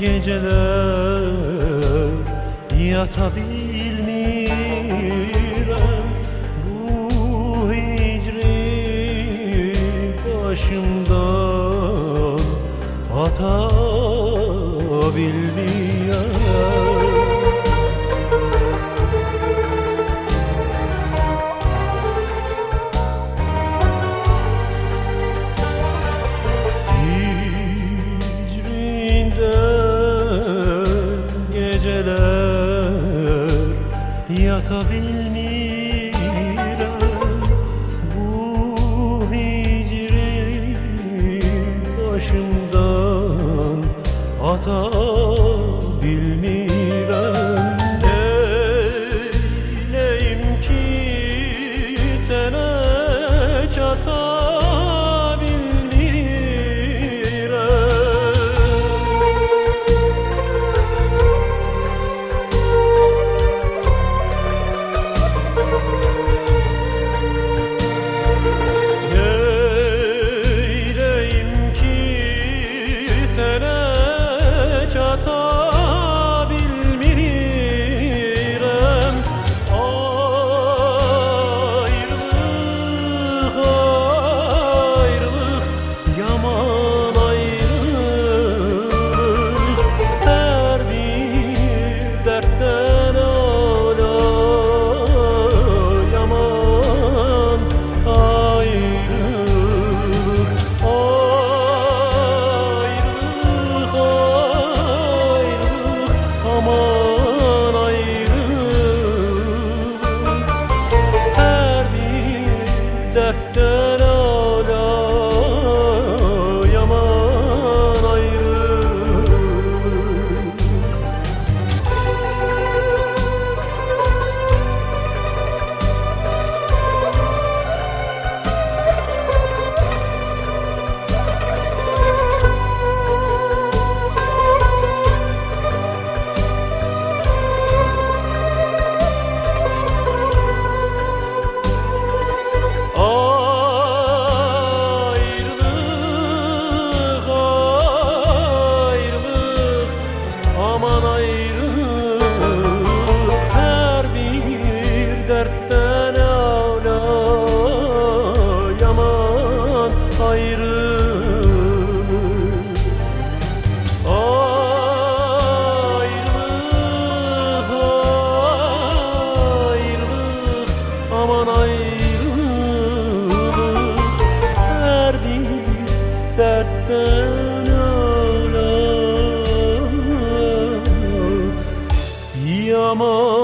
geceler yatabilmirem. Bu hicri başımdan atabilmirem. Hayata Bu hicrin başımdan Ata Oh.